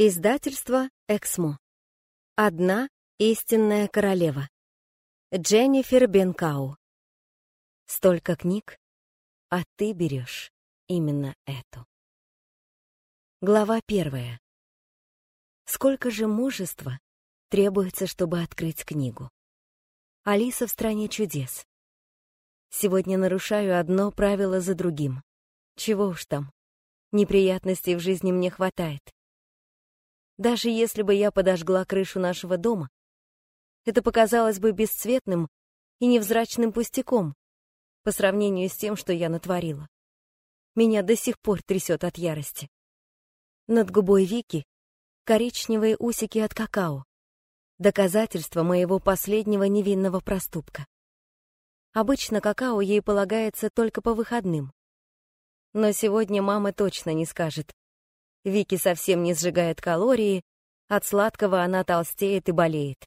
Издательство «Эксмо». Одна истинная королева. Дженнифер Бенкау. Столько книг, а ты берешь именно эту. Глава первая. Сколько же мужества требуется, чтобы открыть книгу? Алиса в стране чудес. Сегодня нарушаю одно правило за другим. Чего уж там. Неприятностей в жизни мне хватает. Даже если бы я подожгла крышу нашего дома, это показалось бы бесцветным и невзрачным пустяком по сравнению с тем, что я натворила. Меня до сих пор трясет от ярости. Над губой Вики коричневые усики от какао. Доказательство моего последнего невинного проступка. Обычно какао ей полагается только по выходным. Но сегодня мама точно не скажет, Вики совсем не сжигает калории, от сладкого она толстеет и болеет.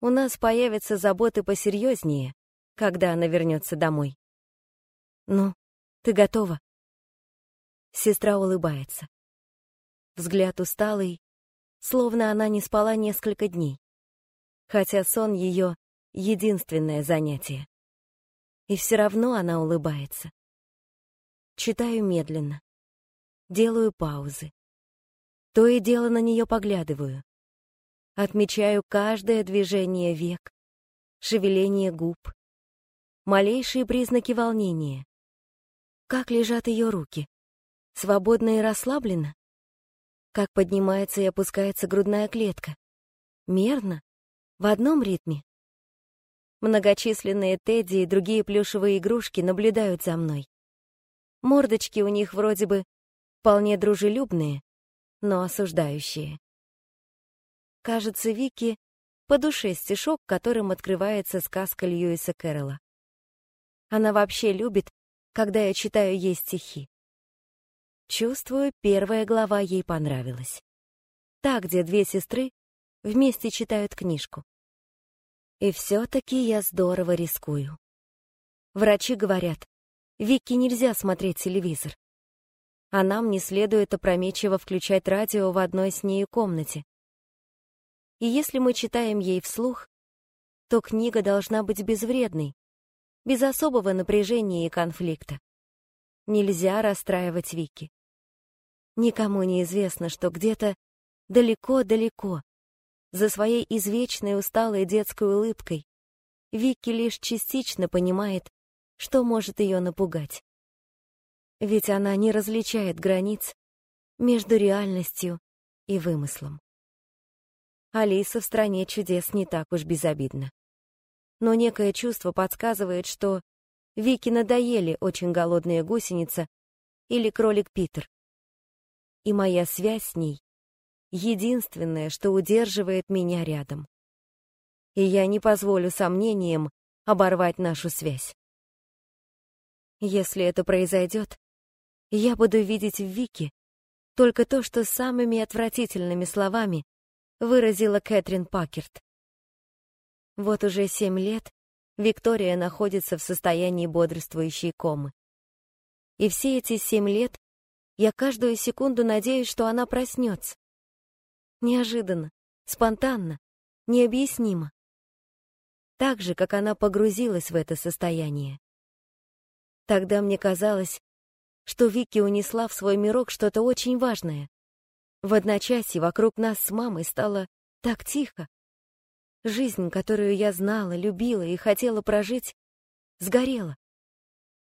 У нас появятся заботы посерьезнее, когда она вернется домой. Ну, ты готова? Сестра улыбается. Взгляд усталый, словно она не спала несколько дней. Хотя сон ее — единственное занятие. И все равно она улыбается. Читаю медленно. Делаю паузы. То и дело на нее поглядываю. Отмечаю каждое движение век, шевеление губ, малейшие признаки волнения. Как лежат ее руки? Свободно и расслабленно? Как поднимается и опускается грудная клетка? Мерно? В одном ритме? Многочисленные Тедди и другие плюшевые игрушки наблюдают за мной. Мордочки у них вроде бы вполне дружелюбные, но осуждающие. Кажется, Вики по душе стишок, которым открывается сказка Льюиса Кэрролла. Она вообще любит, когда я читаю ей стихи. Чувствую, первая глава ей понравилась. Та, где две сестры вместе читают книжку. И все-таки я здорово рискую. Врачи говорят, Вики нельзя смотреть телевизор а нам не следует опрометчиво включать радио в одной с ней комнате. И если мы читаем ей вслух, то книга должна быть безвредной, без особого напряжения и конфликта. Нельзя расстраивать Вики. Никому не известно, что где-то далеко-далеко, за своей извечной усталой детской улыбкой, Вики лишь частично понимает, что может ее напугать ведь она не различает границ между реальностью и вымыслом. Алиса в стране чудес не так уж безобидна. Но некое чувство подсказывает, что Вики надоели очень голодная гусеница или кролик Питер. И моя связь с ней — единственное, что удерживает меня рядом. И я не позволю сомнениям оборвать нашу связь. Если это произойдет, я буду видеть в Вике только то, что самыми отвратительными словами выразила Кэтрин Пакерт. Вот уже семь лет Виктория находится в состоянии бодрствующей комы. И все эти семь лет я каждую секунду надеюсь, что она проснется. Неожиданно, спонтанно, необъяснимо. Так же, как она погрузилась в это состояние. Тогда мне казалось, что Вики унесла в свой мирок что-то очень важное. В одночасье вокруг нас с мамой стало так тихо. Жизнь, которую я знала, любила и хотела прожить, сгорела.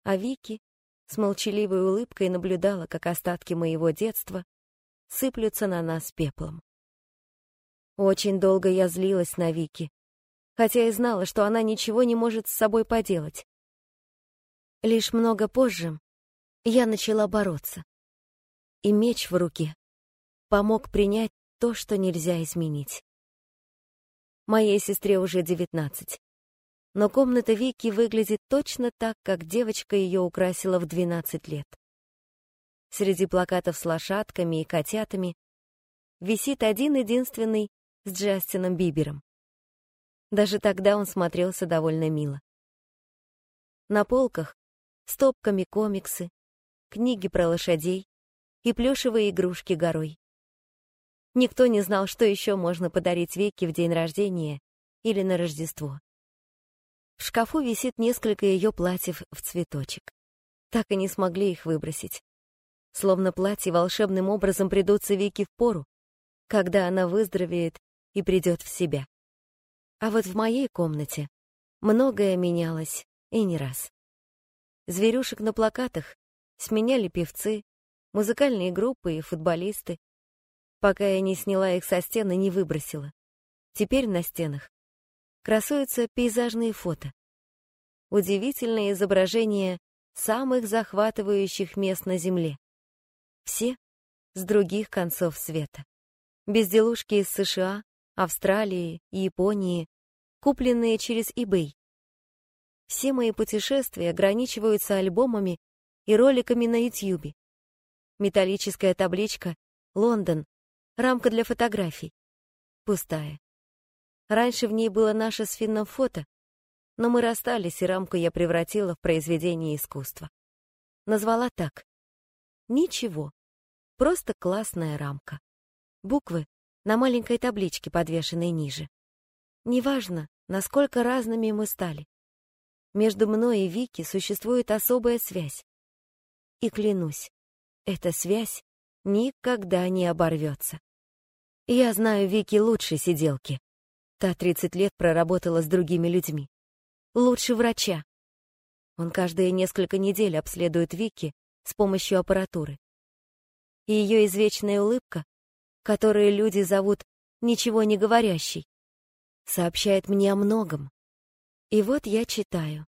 А Вики с молчаливой улыбкой наблюдала, как остатки моего детства сыплются на нас пеплом. Очень долго я злилась на Вики, хотя и знала, что она ничего не может с собой поделать. Лишь много позже я начала бороться. И меч в руке помог принять то, что нельзя изменить. Моей сестре уже девятнадцать, но комната Вики выглядит точно так, как девочка ее украсила в двенадцать лет. Среди плакатов с лошадками и котятами висит один единственный с Джастином Бибером. Даже тогда он смотрелся довольно мило. На полках стопками комиксы, книги про лошадей и плюшевые игрушки горой. Никто не знал, что еще можно подарить Вике в день рождения или на Рождество. В шкафу висит несколько ее платьев в цветочек. Так и не смогли их выбросить. Словно платья волшебным образом придутся Вике в пору, когда она выздоровеет и придет в себя. А вот в моей комнате многое менялось и не раз. Зверюшек на плакатах сменяли певцы, музыкальные группы и футболисты, пока я не сняла их со стены и не выбросила. Теперь на стенах красуются пейзажные фото. Удивительные изображения самых захватывающих мест на Земле. Все с других концов света. Безделушки из США, Австралии, Японии, купленные через eBay. Все мои путешествия ограничиваются альбомами и роликами на YouTube. Металлическая табличка «Лондон», рамка для фотографий. Пустая. Раньше в ней было наше с Финном фото, но мы расстались, и рамку я превратила в произведение искусства. Назвала так. Ничего. Просто классная рамка. Буквы на маленькой табличке, подвешенной ниже. Неважно, насколько разными мы стали. Между мной и Вики существует особая связь. И клянусь, эта связь никогда не оборвется. Я знаю Вики лучше сиделки. Та 30 лет проработала с другими людьми. Лучше врача. Он каждые несколько недель обследует Вики с помощью аппаратуры. И ее извечная улыбка которые люди зовут «ничего не говорящий», сообщает мне о многом. И вот я читаю,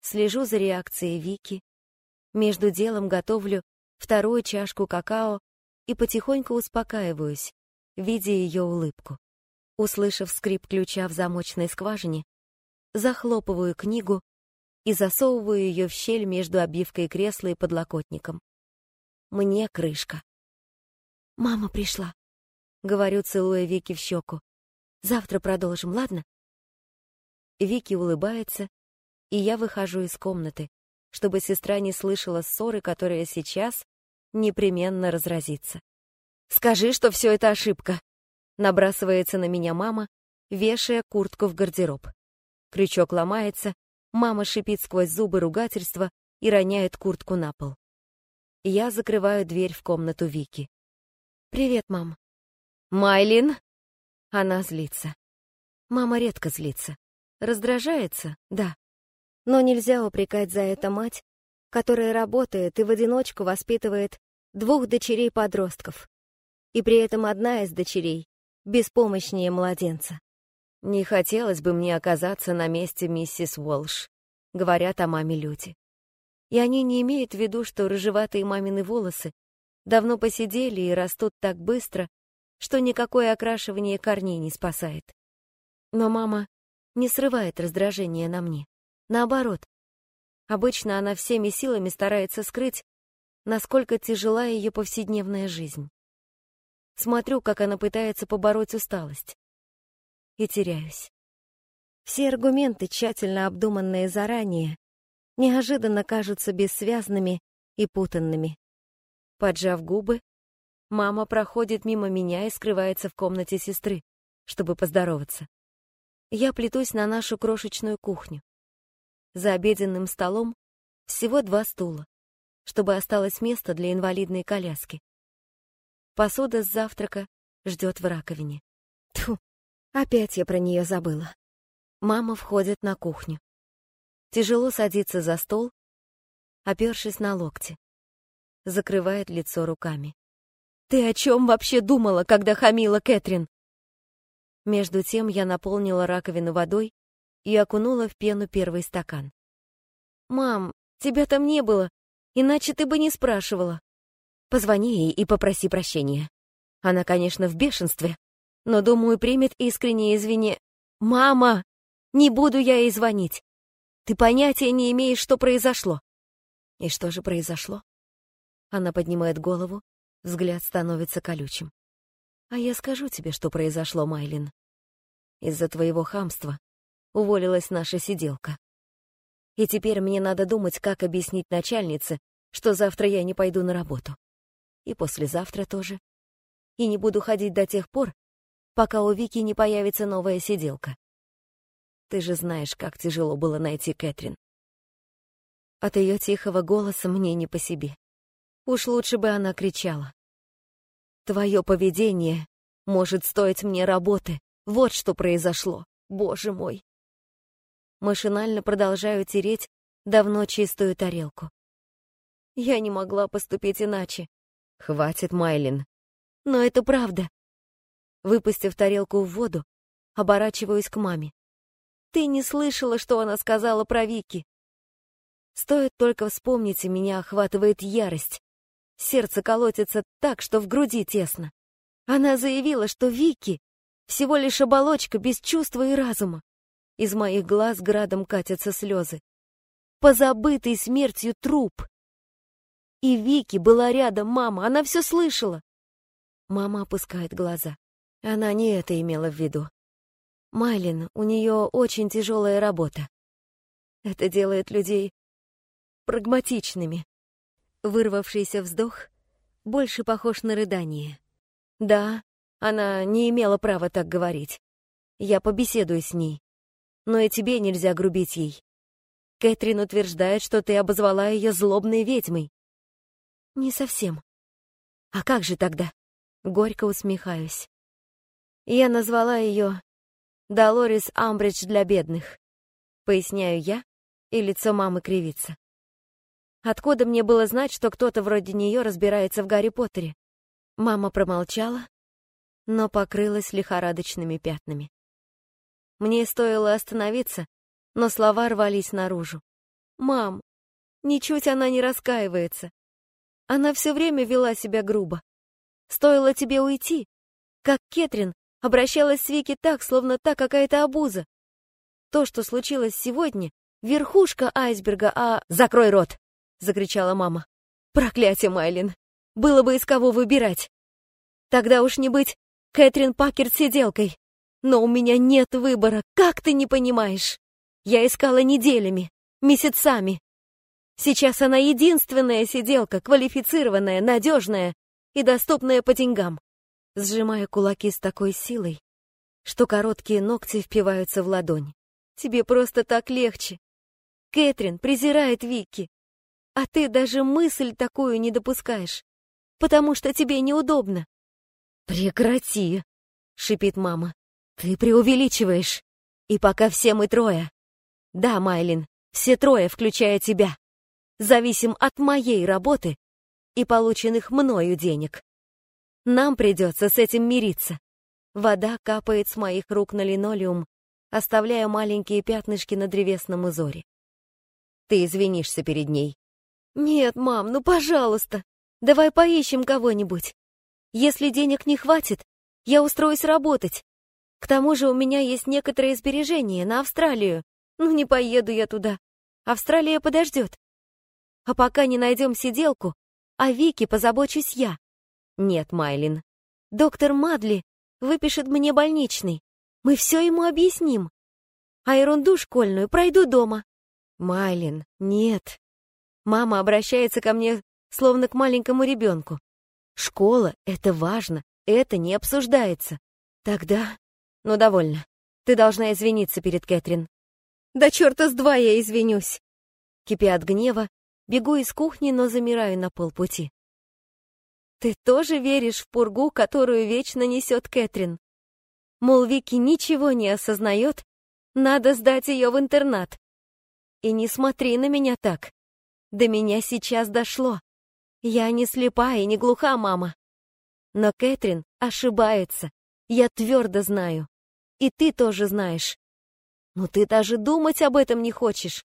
слежу за реакцией Вики, между делом готовлю вторую чашку какао и потихоньку успокаиваюсь, видя ее улыбку. Услышав скрип ключа в замочной скважине, захлопываю книгу и засовываю ее в щель между обивкой кресла и подлокотником. Мне крышка. Мама пришла. Говорю, целуя Вики в щеку. Завтра продолжим, ладно? Вики улыбается, и я выхожу из комнаты, чтобы сестра не слышала ссоры, которая сейчас непременно разразится. «Скажи, что все это ошибка!» Набрасывается на меня мама, вешая куртку в гардероб. Крючок ломается, мама шипит сквозь зубы ругательства и роняет куртку на пол. Я закрываю дверь в комнату Вики. «Привет, мам», «Майлин!» Она злится. Мама редко злится. Раздражается, да. Но нельзя упрекать за это мать, которая работает и в одиночку воспитывает двух дочерей-подростков. И при этом одна из дочерей беспомощнее младенца. Не хотелось бы мне оказаться на месте миссис Уолш, говорят о маме люди. И они не имеют в виду, что рыжеватые мамины волосы давно посидели и растут так быстро, что никакое окрашивание корней не спасает. Но мама не срывает раздражение на мне. Наоборот, обычно она всеми силами старается скрыть, насколько тяжела ее повседневная жизнь. Смотрю, как она пытается побороть усталость. И теряюсь. Все аргументы, тщательно обдуманные заранее, неожиданно кажутся бессвязными и путанными. Поджав губы, Мама проходит мимо меня и скрывается в комнате сестры, чтобы поздороваться. Я плетусь на нашу крошечную кухню. За обеденным столом всего два стула, чтобы осталось место для инвалидной коляски. Посуда с завтрака ждет в раковине. Тьфу, опять я про нее забыла. Мама входит на кухню. Тяжело садится за стол, опершись на локти. Закрывает лицо руками. Ты о чем вообще думала, когда хамила Кэтрин? Между тем я наполнила раковину водой и окунула в пену первый стакан. «Мам, тебя там не было, иначе ты бы не спрашивала. Позвони ей и попроси прощения. Она, конечно, в бешенстве, но, думаю, примет искреннее извини. Мама, не буду я ей звонить. Ты понятия не имеешь, что произошло. И что же произошло? Она поднимает голову, Взгляд становится колючим. А я скажу тебе, что произошло, Майлин. Из-за твоего хамства уволилась наша сиделка. И теперь мне надо думать, как объяснить начальнице, что завтра я не пойду на работу. И послезавтра тоже. и не буду ходить до тех пор, пока у Вики не появится новая сиделка. Ты же знаешь, как тяжело было найти Кэтрин. От ее тихого голоса мне не по себе. Уж лучше бы она кричала. Твое поведение может стоить мне работы. Вот что произошло. Боже мой. Машинально продолжаю тереть давно чистую тарелку. Я не могла поступить иначе. Хватит, Майлин. Но это правда. Выпустив тарелку в воду, оборачиваюсь к маме. Ты не слышала, что она сказала про Вики? Стоит только вспомнить, и меня охватывает ярость. Сердце колотится так, что в груди тесно. Она заявила, что Вики — всего лишь оболочка без чувства и разума. Из моих глаз градом катятся слезы. Позабытый смертью труп. И Вики была рядом, мама, она все слышала. Мама опускает глаза. Она не это имела в виду. Майлин, у нее очень тяжелая работа. Это делает людей прагматичными. Вырвавшийся вздох больше похож на рыдание. Да, она не имела права так говорить. Я побеседую с ней. Но и тебе нельзя грубить ей. Кэтрин утверждает, что ты обозвала ее злобной ведьмой. Не совсем. А как же тогда? Горько усмехаюсь. Я назвала ее Долорис Амбридж для бедных. Поясняю я, и лицо мамы кривится. Откуда мне было знать, что кто-то вроде нее разбирается в Гарри Поттере? Мама промолчала, но покрылась лихорадочными пятнами. Мне стоило остановиться, но слова рвались наружу. «Мам, ничуть она не раскаивается. Она все время вела себя грубо. Стоило тебе уйти, как Кетрин обращалась с Вики так, словно та какая-то обуза. То, что случилось сегодня, верхушка айсберга, а... Закрой рот!» — закричала мама. «Проклятие, Майлин! Было бы из кого выбирать. Тогда уж не быть Кэтрин Пакер сиделкой. Но у меня нет выбора, как ты не понимаешь? Я искала неделями, месяцами. Сейчас она единственная сиделка, квалифицированная, надежная и доступная по деньгам. Сжимая кулаки с такой силой, что короткие ногти впиваются в ладонь. Тебе просто так легче. Кэтрин презирает Вики, а ты даже мысль такую не допускаешь потому что тебе неудобно». «Прекрати!» — шипит мама. «Ты преувеличиваешь. И пока все мы трое. Да, Майлин, все трое, включая тебя, зависим от моей работы и полученных мною денег. Нам придется с этим мириться. Вода капает с моих рук на линолеум, оставляя маленькие пятнышки на древесном узоре. Ты извинишься перед ней. Нет, мам, ну пожалуйста. Давай поищем кого-нибудь. Если денег не хватит, я устроюсь работать. К тому же у меня есть некоторые сбережения на Австралию. Ну, не поеду я туда. Австралия подождет. А пока не найдем сиделку, о Вике позабочусь я. Нет, Майлин. Доктор Мадли выпишет мне больничный. Мы все ему объясним. А ерунду школьную пройду дома. Майлин, нет. Мама обращается ко мне словно к маленькому ребенку. Школа — это важно, это не обсуждается. Тогда... Ну, довольно. Ты должна извиниться перед Кэтрин. Да черта с два я извинюсь. Кипя от гнева, бегу из кухни, но замираю на полпути. Ты тоже веришь в пургу, которую вечно несет Кэтрин? Мол, Вики ничего не осознает, надо сдать ее в интернат. И не смотри на меня так. До меня сейчас дошло. Я не слепая и не глуха, мама. Но Кэтрин ошибается. Я твердо знаю. И ты тоже знаешь. Но ты даже думать об этом не хочешь.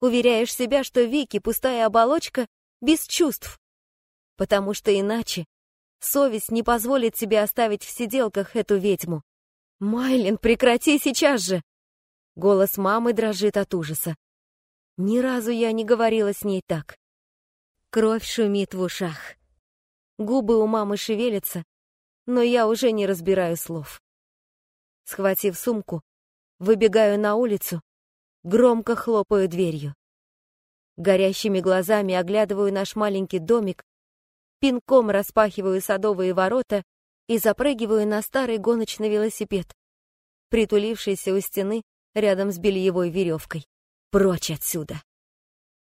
Уверяешь себя, что Вики пустая оболочка без чувств. Потому что иначе совесть не позволит тебе оставить в сиделках эту ведьму. Майлин, прекрати сейчас же! Голос мамы дрожит от ужаса. Ни разу я не говорила с ней так. Кровь шумит в ушах. Губы у мамы шевелятся, но я уже не разбираю слов. Схватив сумку, выбегаю на улицу, громко хлопаю дверью. Горящими глазами оглядываю наш маленький домик, пинком распахиваю садовые ворота и запрыгиваю на старый гоночный велосипед, притулившийся у стены рядом с бельевой веревкой. Прочь отсюда!